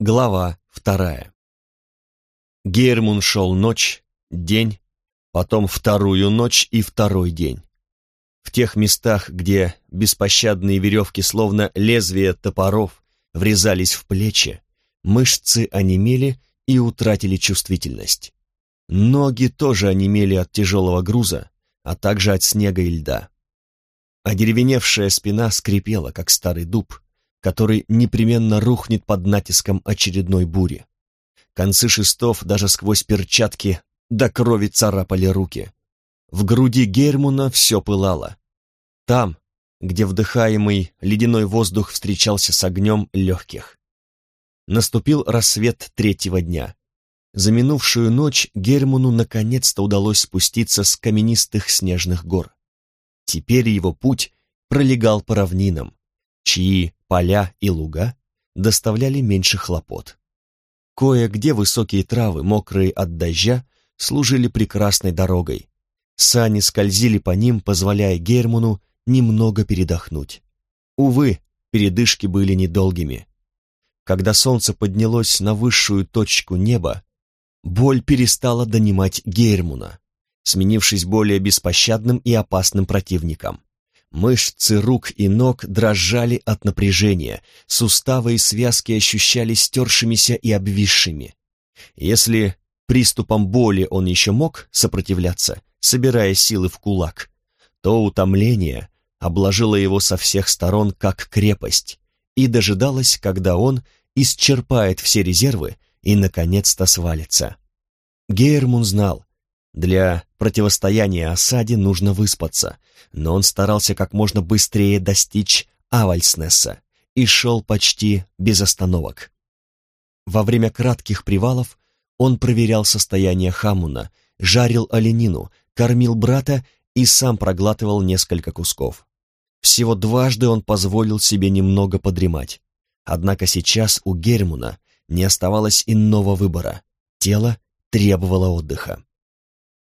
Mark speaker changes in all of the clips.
Speaker 1: Глава вторая. Гейрмун шел ночь, день, потом вторую ночь и второй день. В тех местах, где беспощадные веревки, словно лезвия топоров, врезались в плечи, мышцы онемели и утратили чувствительность. Ноги тоже онемели от тяжелого груза, а также от снега и льда. Одеревеневшая спина скрипела, как старый дуб, который непременно рухнет под натиском очередной бури. Концы шестов даже сквозь перчатки до крови царапали руки. В груди Гермуна все пылало. Там, где вдыхаемый ледяной воздух встречался с огнем легких. Наступил рассвет третьего дня. За минувшую ночь Гермуну наконец-то удалось спуститься с каменистых снежных гор. Теперь его путь пролегал по равнинам, чьи поля и луга доставляли меньше хлопот. Кое-где высокие травы, мокрые от дождя, служили прекрасной дорогой. Сани скользили по ним, позволяя Герману немного передохнуть. Увы, передышки были недолгими. Когда солнце поднялось на высшую точку неба, боль перестала донимать Гейрмуна, сменившись более беспощадным и опасным противником. Мышцы рук и ног дрожали от напряжения, суставы и связки ощущались стершимися и обвисшими. Если приступом боли он еще мог сопротивляться, собирая силы в кулак, то утомление обложило его со всех сторон как крепость и дожидалось, когда он исчерпает все резервы и, наконец-то, свалится. Гейрмун знал, для противостояния осаде нужно выспаться, но он старался как можно быстрее достичь Авальснесса и шел почти без остановок. Во время кратких привалов он проверял состояние Хамуна, жарил оленину, кормил брата и сам проглатывал несколько кусков. Всего дважды он позволил себе немного подремать. Однако сейчас у Гермуна не оставалось иного выбора. Тело требовало отдыха.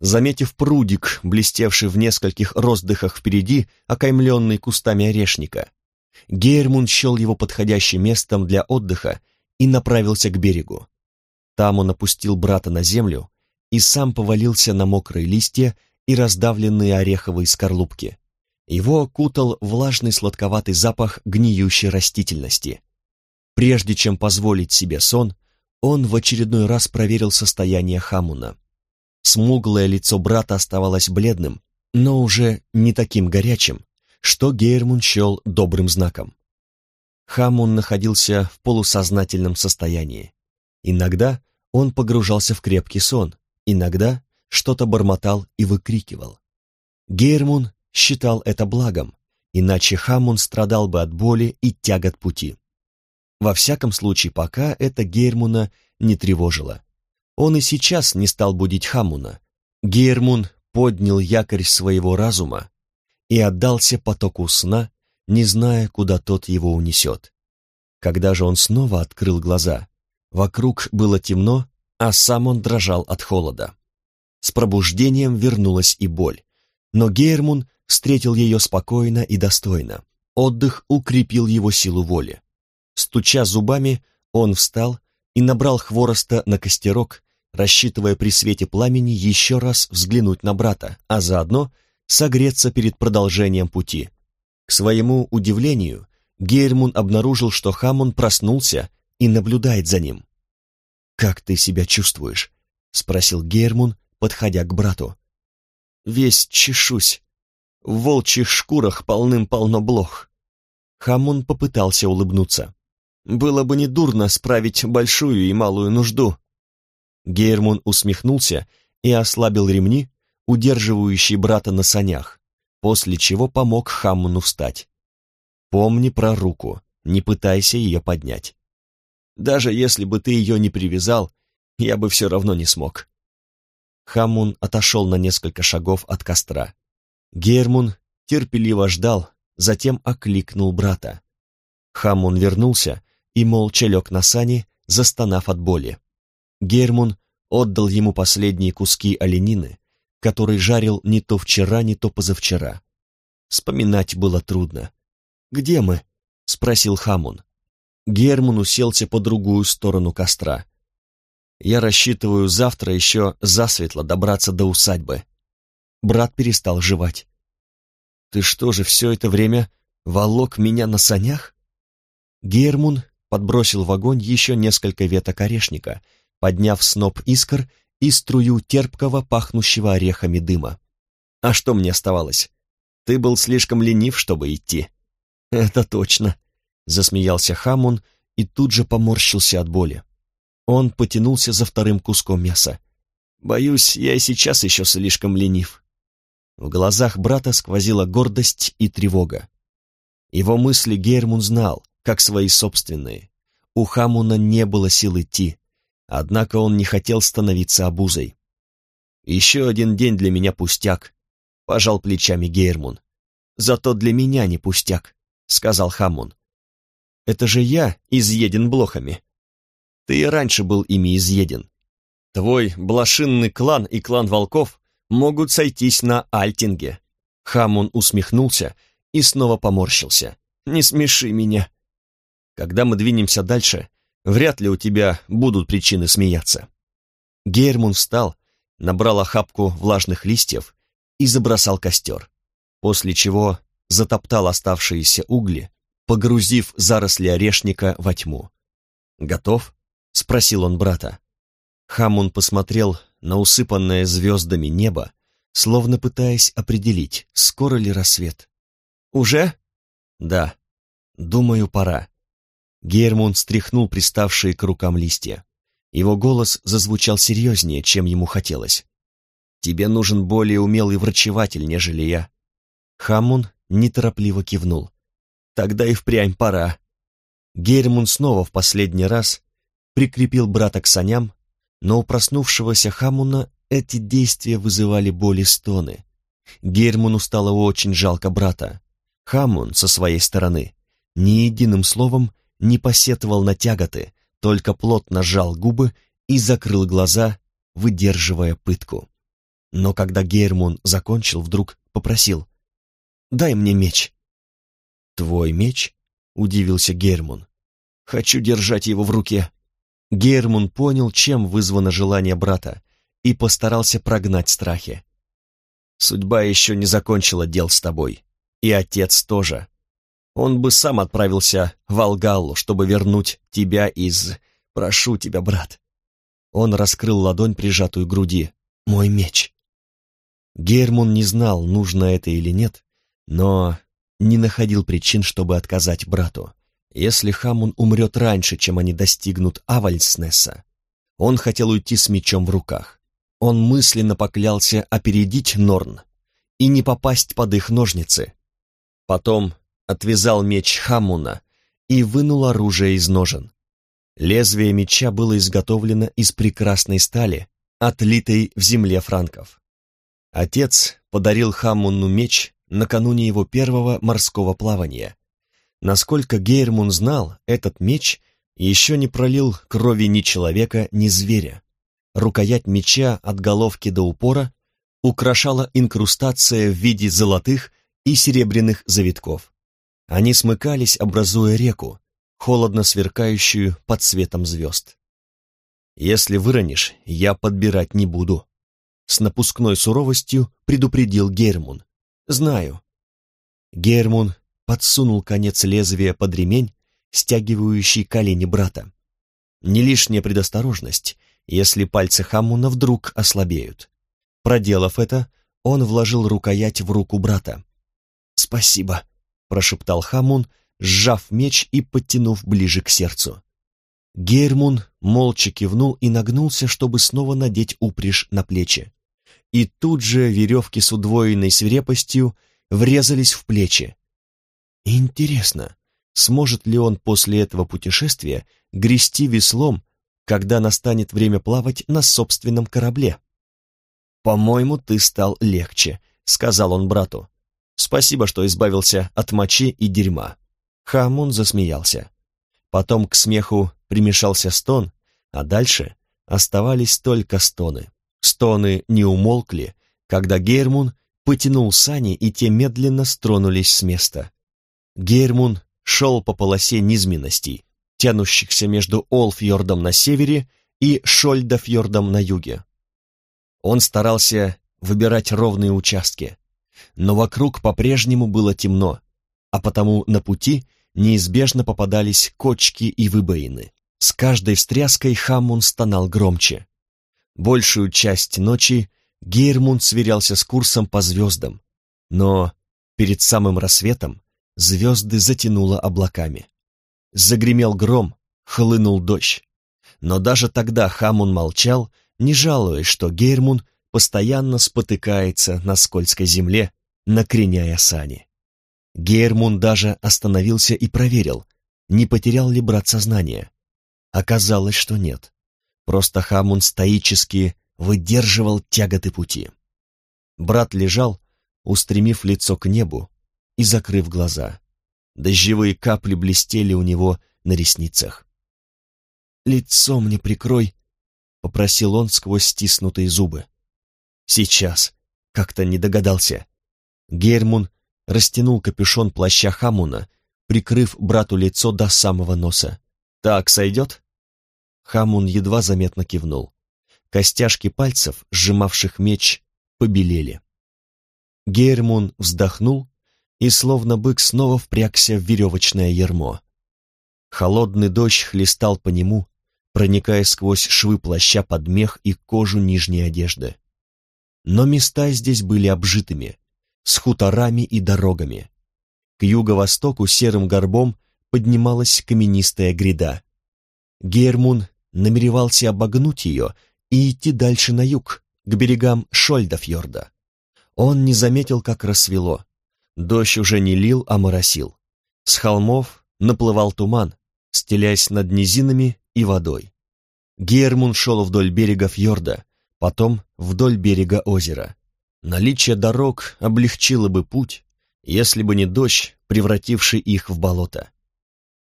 Speaker 1: Заметив прудик, блестевший в нескольких роздыхах впереди, окаймленный кустами орешника, Гейрмун счел его подходящим местом для отдыха и направился к берегу. Там он опустил брата на землю и сам повалился на мокрые листья и раздавленные ореховые скорлупки. Его окутал влажный сладковатый запах гниющей растительности. Прежде чем позволить себе сон, он в очередной раз проверил состояние Хамуна. Смуглое лицо брата оставалось бледным, но уже не таким горячим, что Гейрмун счел добрым знаком. Хамун находился в полусознательном состоянии. Иногда он погружался в крепкий сон, иногда что-то бормотал и выкрикивал. Гейрмун считал это благом, иначе Хамун страдал бы от боли и тягот пути. Во всяком случае, пока это Гейрмуна не тревожило. Он и сейчас не стал будить Хамуна. Гейрмун поднял якорь своего разума и отдался потоку сна, не зная, куда тот его унесет. Когда же он снова открыл глаза, вокруг было темно, а сам он дрожал от холода. С пробуждением вернулась и боль, но Гейрмун встретил ее спокойно и достойно. Отдых укрепил его силу воли. Стуча зубами, он встал и набрал хвороста на костерок, рассчитывая при свете пламени еще раз взглянуть на брата, а заодно согреться перед продолжением пути. К своему удивлению, Гейрмун обнаружил, что Хамон проснулся и наблюдает за ним. «Как ты себя чувствуешь?» — спросил Гейрмун, подходя к брату. «Весь чешусь. В волчьих шкурах полным-полно блох». Хамон попытался улыбнуться. «Было бы недурно справить большую и малую нужду, Гейрмун усмехнулся и ослабил ремни, удерживающие брата на санях, после чего помог Хаммону встать. «Помни про руку, не пытайся ее поднять. Даже если бы ты ее не привязал, я бы все равно не смог». Хаммун отошел на несколько шагов от костра. Гермун терпеливо ждал, затем окликнул брата. Хаммун вернулся и молча лег на сани, застонав от боли. Гермун отдал ему последние куски оленины, который жарил не то вчера, не то позавчера. Вспоминать было трудно. «Где мы?» — спросил Хамун. Герман уселся по другую сторону костра. «Я рассчитываю завтра еще засветло добраться до усадьбы». Брат перестал жевать. «Ты что же все это время волок меня на санях?» Гермун подбросил в огонь еще несколько веток орешника, подняв сноп искр и струю терпкого, пахнущего орехами дыма. «А что мне оставалось? Ты был слишком ленив, чтобы идти». «Это точно», — засмеялся Хамун и тут же поморщился от боли. Он потянулся за вторым куском мяса. «Боюсь, я и сейчас еще слишком ленив». В глазах брата сквозила гордость и тревога. Его мысли Гермун знал, как свои собственные. У Хамуна не было сил идти, однако он не хотел становиться обузой. «Еще один день для меня пустяк», — пожал плечами Гермун. «Зато для меня не пустяк», — сказал Хамун. «Это же я изъеден блохами. Ты и раньше был ими изъеден. Твой блошинный клан и клан волков могут сойтись на Альтинге». Хамун усмехнулся и снова поморщился. «Не смеши меня». «Когда мы двинемся дальше, вряд ли у тебя будут причины смеяться». Гейрмун встал, набрал охапку влажных листьев и забросал костер, после чего затоптал оставшиеся угли, погрузив заросли орешника во тьму. «Готов?» — спросил он брата. Хамун посмотрел на усыпанное звездами небо, словно пытаясь определить, скоро ли рассвет. «Уже?» «Да. Думаю, пора». Гермун стряхнул приставшие к рукам листья. Его голос зазвучал серьезнее, чем ему хотелось. «Тебе нужен более умелый врачеватель, нежели я». Хамун неторопливо кивнул. «Тогда и впрямь пора». Гермун снова в последний раз прикрепил брата к саням, но у проснувшегося Хамуна эти действия вызывали боли стоны. Герману стало очень жалко брата. Хамун, со своей стороны, ни единым словом не посетовал на тяготы, только плотно сжал губы и закрыл глаза, выдерживая пытку. Но когда Гейрмун закончил, вдруг попросил «Дай мне меч». «Твой меч?» — удивился Гейрмун. «Хочу держать его в руке». Гейрмун понял, чем вызвано желание брата, и постарался прогнать страхи. «Судьба еще не закончила дел с тобой, и отец тоже. Он бы сам отправился в Алгаллу, чтобы вернуть тебя из... Прошу тебя, брат». Он раскрыл ладонь, прижатую к груди. «Мой меч». Гермун не знал, нужно это или нет, но не находил причин, чтобы отказать брату. Если Хамун умрет раньше, чем они достигнут Авальснеса, он хотел уйти с мечом в руках. Он мысленно поклялся опередить Норн и не попасть под их ножницы. Потом отвязал меч Хамуна и вынул оружие из ножен. Лезвие меча было изготовлено из прекрасной стали, отлитой в земле франков. Отец подарил Хамуну меч накануне его первого морского плавания, Насколько Гейрмун знал, этот меч еще не пролил крови ни человека, ни зверя. Рукоять меча от головки до упора украшала инкрустация в виде золотых и серебряных завитков. Они смыкались, образуя реку, холодно сверкающую под светом звезд. «Если выронишь, я подбирать не буду», — с напускной суровостью предупредил Гермун. «Знаю». Гермун подсунул конец лезвия под ремень, стягивающий колени брата. Не лишняя предосторожность, если пальцы Хамуна вдруг ослабеют. Проделав это, он вложил рукоять в руку брата. «Спасибо», — прошептал Хамун, сжав меч и подтянув ближе к сердцу. Гейрмун молча кивнул и нагнулся, чтобы снова надеть упряжь на плечи. И тут же веревки с удвоенной свирепостью врезались в плечи, Интересно, сможет ли он после этого путешествия грести веслом, когда настанет время плавать на собственном корабле? «По-моему, ты стал легче», — сказал он брату. «Спасибо, что избавился от мочи и дерьма». Хамун засмеялся. Потом к смеху примешался стон, а дальше оставались только стоны. Стоны не умолкли, когда Гермун потянул сани, и те медленно стронулись с места. Гейрмун шел по полосе низменностей, тянущихся между Олфьордом на севере и Шольдафьордом на юге. Он старался выбирать ровные участки, но вокруг по-прежнему было темно, а потому на пути неизбежно попадались кочки и выбоины. С каждой встряской Хаммун стонал громче. Большую часть ночи Гейрмунд сверялся с курсом по звездам, но перед самым рассветом звезды затянуло облаками. Загремел гром, хлынул дождь. Но даже тогда Хамун молчал, не жалуясь, что Гейрмун постоянно спотыкается на скользкой земле, накреняя сани. Гейрмун даже остановился и проверил, не потерял ли брат сознания. Оказалось, что нет. Просто Хамун стоически выдерживал тяготы пути. Брат лежал, устремив лицо к небу и закрыв глаза. Дождевые капли блестели у него на ресницах. «Лицо мне прикрой», — попросил он сквозь стиснутые зубы. «Сейчас», — как-то не догадался. Гермун растянул капюшон плаща Хамуна, прикрыв брату лицо до самого носа. «Так сойдет?» Хамун едва заметно кивнул. Костяшки пальцев, сжимавших меч, побелели. Гермун вздохнул и, словно бык, снова впрягся в веревочное ермо. Холодный дождь хлестал по нему, проникая сквозь швы плаща под мех и кожу нижней одежды. Но места здесь были обжитыми, с хуторами и дорогами. К юго-востоку серым горбом поднималась каменистая гряда. Гермун намеревался обогнуть ее и идти дальше на юг, к берегам Шольдафьорда. Он не заметил, как рассвело. Дождь уже не лил, а моросил. С холмов наплывал туман, стелясь над низинами и водой. Гермун шел вдоль берега фьорда, потом вдоль берега озера. Наличие дорог облегчило бы путь, если бы не дождь, превративший их в болото.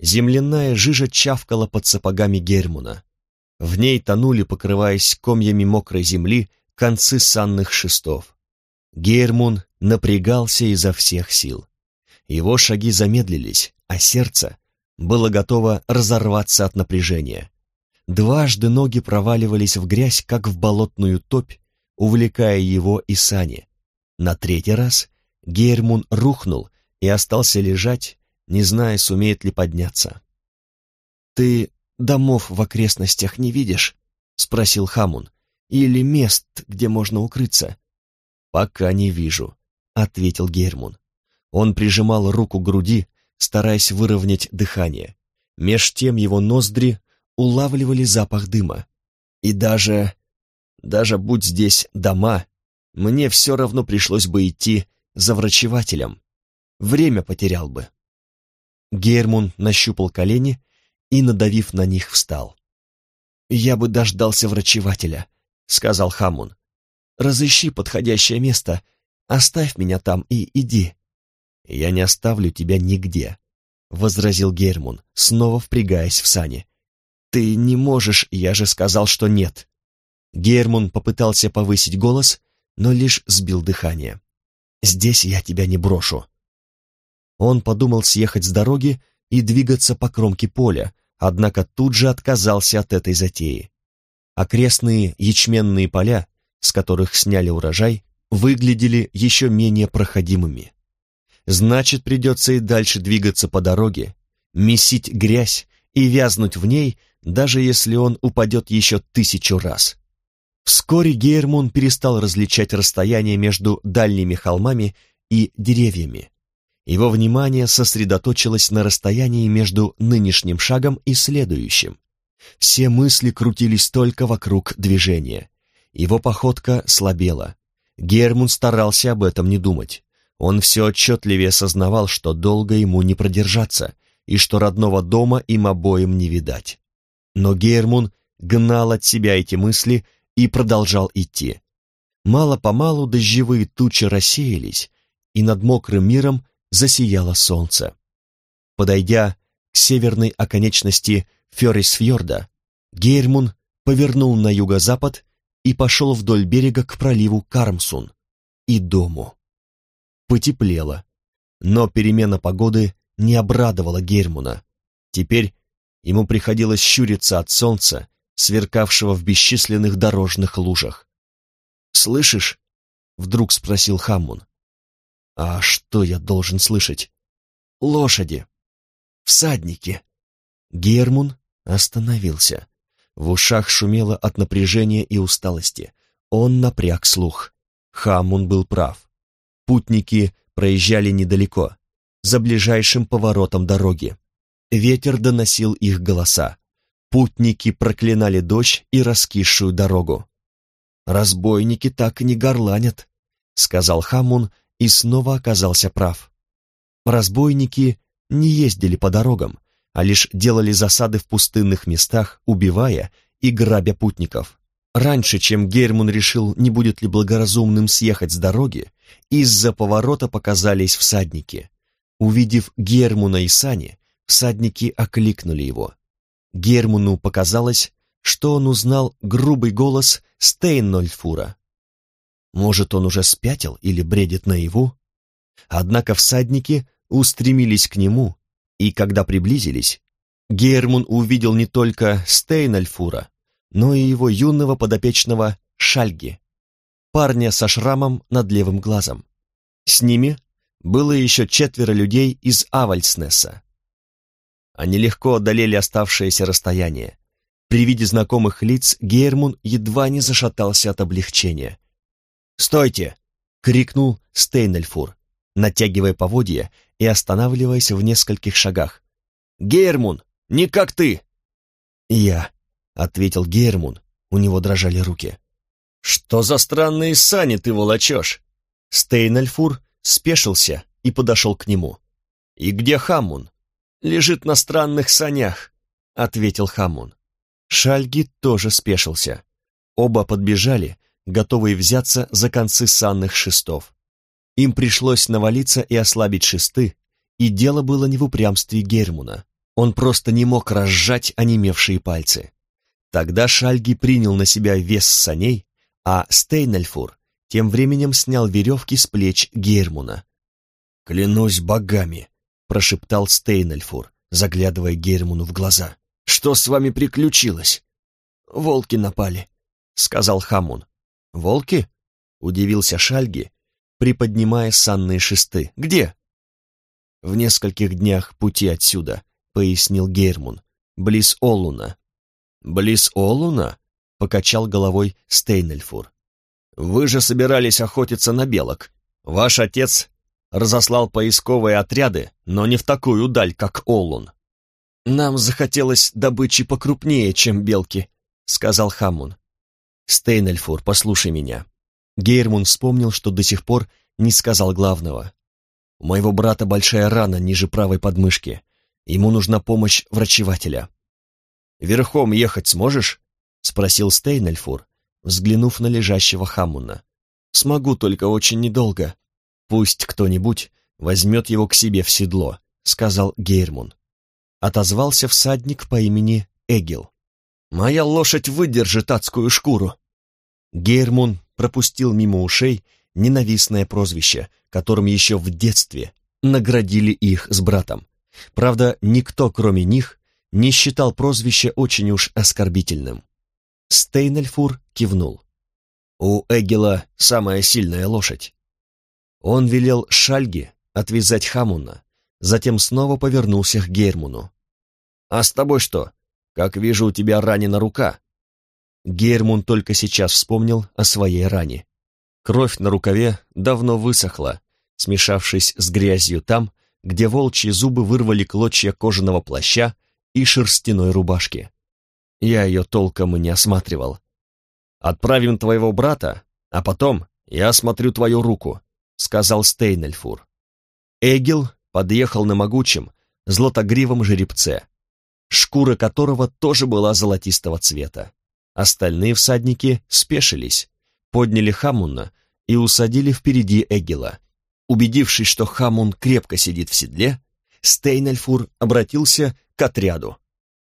Speaker 1: Земляная жижа чавкала под сапогами Гермуна. В ней тонули, покрываясь комьями мокрой земли, концы санных шестов. Гермун напрягался изо всех сил. Его шаги замедлились, а сердце было готово разорваться от напряжения. Дважды ноги проваливались в грязь, как в болотную топь, увлекая его и сани. На третий раз Гейрмун рухнул и остался лежать, не зная, сумеет ли подняться. «Ты домов в окрестностях не видишь?» — спросил Хамун. «Или мест, где можно укрыться?» «Пока не вижу», — ответил Гермун. Он прижимал руку к груди, стараясь выровнять дыхание. Меж тем его ноздри улавливали запах дыма. И даже... даже будь здесь дома, мне все равно пришлось бы идти за врачевателем. Время потерял бы. Гермун нащупал колени и, надавив на них, встал. «Я бы дождался врачевателя», — сказал Хамун. «Разыщи подходящее место, оставь меня там и иди». «Я не оставлю тебя нигде», — возразил Гермун, снова впрягаясь в сани. «Ты не можешь, я же сказал, что нет». Гермун попытался повысить голос, но лишь сбил дыхание. «Здесь я тебя не брошу». Он подумал съехать с дороги и двигаться по кромке поля, однако тут же отказался от этой затеи. Окрестные ячменные поля, с которых сняли урожай, выглядели еще менее проходимыми. Значит, придется и дальше двигаться по дороге, месить грязь и вязнуть в ней, даже если он упадет еще тысячу раз. Вскоре Гейрмун перестал различать расстояние между дальними холмами и деревьями. Его внимание сосредоточилось на расстоянии между нынешним шагом и следующим. Все мысли крутились только вокруг движения. Его походка слабела. Гермун старался об этом не думать. Он все отчетливее сознавал, что долго ему не продержаться, и что родного дома им обоим не видать. Но Гермун гнал от себя эти мысли и продолжал идти. Мало-помалу дождевые тучи рассеялись, и над мокрым миром засияло солнце. Подойдя к северной оконечности Феррисфьорда, Гейрмун повернул на юго-запад и пошел вдоль берега к проливу Кармсун и дому. Потеплело, но перемена погоды не обрадовала Гермуна. Теперь Ему приходилось щуриться от солнца, сверкавшего в бесчисленных дорожных лужах. «Слышишь?» — вдруг спросил Хаммун. «А что я должен слышать?» «Лошади. Всадники». Гермун остановился. В ушах шумело от напряжения и усталости. Он напряг слух. Хамун был прав. Путники проезжали недалеко, за ближайшим поворотом дороги. Ветер доносил их голоса. Путники проклинали дождь и раскисшую дорогу. «Разбойники так не горланят», — сказал Хамун и снова оказался прав. Разбойники не ездили по дорогам, а лишь делали засады в пустынных местах, убивая и грабя путников. Раньше, чем Гермун решил, не будет ли благоразумным съехать с дороги, из-за поворота показались всадники. Увидев Гермуна и Сани, всадники окликнули его. Гермуну показалось, что он узнал грубый голос Стейнольфура. Может, он уже спятил или бредит наяву? Однако всадники устремились к нему, и когда приблизились, Гермун увидел не только Стейнальфура, но и его юного подопечного Шальги, парня со шрамом над левым глазом. С ними было еще четверо людей из Авальснеса. Они легко одолели оставшееся расстояние. При виде знакомых лиц Гермун едва не зашатался от облегчения. «Стойте!» — крикнул Стейнельфур, натягивая поводья и останавливаясь в нескольких шагах. «Гейрмун, не как ты!» «Я», — ответил Гейрмун, у него дрожали руки. «Что за странные сани ты волочешь?» Стейнельфур спешился и подошел к нему. «И где Хамун?» «Лежит на странных санях», — ответил Хамун. Шальги тоже спешился. Оба подбежали, готовые взяться за концы санных шестов. Им пришлось навалиться и ослабить шесты, и дело было не в упрямстве Гермуна. Он просто не мог разжать онемевшие пальцы. Тогда Шальги принял на себя вес саней, а Стейнельфур тем временем снял веревки с плеч Гермуна. «Клянусь богами!» — прошептал Стейнельфур, заглядывая Гермуну в глаза. «Что с вами приключилось?» «Волки напали», — сказал Хамун. «Волки?» — удивился Шальги приподнимая санные шесты. «Где?» «В нескольких днях пути отсюда», — пояснил Гейрмун. «Близ Олуна». «Близ Олуна?» — покачал головой Стейнельфур. «Вы же собирались охотиться на белок. Ваш отец разослал поисковые отряды, но не в такую даль, как Олун». «Нам захотелось добычи покрупнее, чем белки», — сказал Хамун. «Стейнельфур, послушай меня. Гейрмун вспомнил, что до сих пор не сказал главного. «У моего брата большая рана ниже правой подмышки. Ему нужна помощь врачевателя». «Верхом ехать сможешь?» — спросил Стейнельфур, взглянув на лежащего Хамуна. «Смогу, только очень недолго. Пусть кто-нибудь возьмет его к себе в седло», — сказал Гейрмун. Отозвался всадник по имени Эгил. «Моя лошадь выдержит адскую шкуру». Гейрмун пропустил мимо ушей ненавистное прозвище, которым еще в детстве наградили их с братом. Правда, никто, кроме них, не считал прозвище очень уж оскорбительным. Стейнельфур кивнул. У Эгела самая сильная лошадь. Он велел Шальге отвязать Хамуна, затем снова повернулся к Гермуну. «А с тобой что? Как вижу, у тебя ранена рука. Гейрмун только сейчас вспомнил о своей ране. Кровь на рукаве давно высохла, смешавшись с грязью там, где волчьи зубы вырвали клочья кожаного плаща и шерстяной рубашки. Я ее толком и не осматривал. «Отправим твоего брата, а потом я осмотрю твою руку», — сказал Стейнельфур. Эгил подъехал на могучем, златогривом жеребце, шкура которого тоже была золотистого цвета. Остальные всадники спешились, подняли Хамуна и усадили впереди Эгила. Убедившись, что Хамун крепко сидит в седле, Стейнельфур обратился к отряду.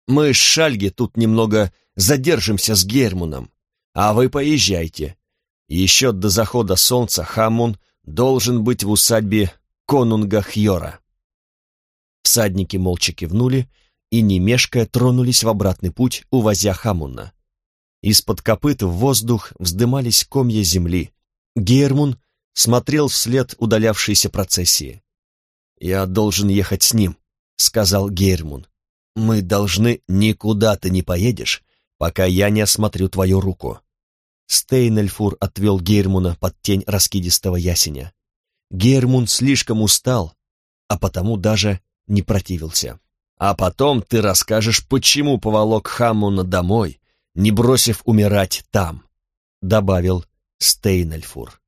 Speaker 1: «Мы с Шальги тут немного задержимся с Гермуном, а вы поезжайте. Еще до захода солнца Хамун должен быть в усадьбе конунга Хьора». Всадники молча кивнули и, не мешкая, тронулись в обратный путь, увозя Хамуна. Из-под копыт в воздух вздымались комья земли. Гейрмун смотрел вслед удалявшейся процессии. «Я должен ехать с ним», — сказал Гейрмун. «Мы должны... Никуда ты не поедешь, пока я не осмотрю твою руку». Стейнельфур отвел Гейрмуна под тень раскидистого ясеня. Гейрмун слишком устал, а потому даже не противился. «А потом ты расскажешь, почему поволок Хамуна домой, не бросив умирать там», — добавил Стейнельфур.